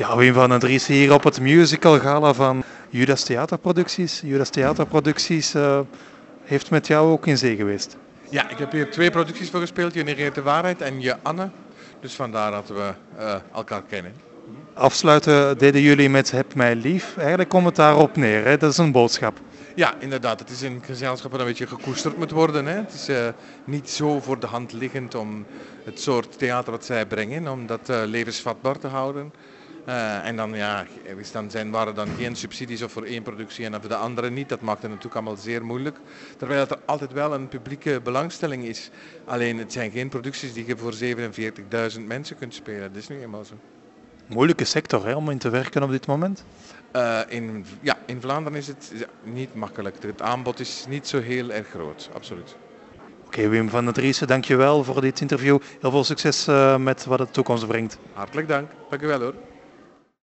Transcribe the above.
Ja, Wim van den Dries hier op het musical gala van Judas Theaterproducties. Judas Theaterproducties uh, heeft met jou ook in zee geweest. Ja, ik heb hier twee producties voor gespeeld. Je negeert de waarheid en je Anne. Dus vandaar dat we uh, elkaar kennen. Afsluiten deden jullie met Heb mij lief. Eigenlijk komt het daarop neer. Hè? Dat is een boodschap. Ja, inderdaad. Het is een gezelschap dat een beetje gekoesterd moet worden. Hè. Het is uh, niet zo voor de hand liggend om het soort theater wat zij brengen, om dat levensvatbaar te houden. Uh, en dan, ja, dan zijn, waren dan geen subsidies of voor één productie en voor de andere niet. Dat maakte het natuurlijk allemaal zeer moeilijk. Terwijl er altijd wel een publieke belangstelling is. Alleen het zijn geen producties die je voor 47.000 mensen kunt spelen. Dat is nu eenmaal zo. Moeilijke sector hè, om in te werken op dit moment? Uh, in, ja, in Vlaanderen is het niet makkelijk. Het aanbod is niet zo heel erg groot, absoluut. Oké, okay, Wim van der Driessen, dankjewel voor dit interview. Heel veel succes uh, met wat de toekomst brengt. Hartelijk dank. Dank u wel hoor.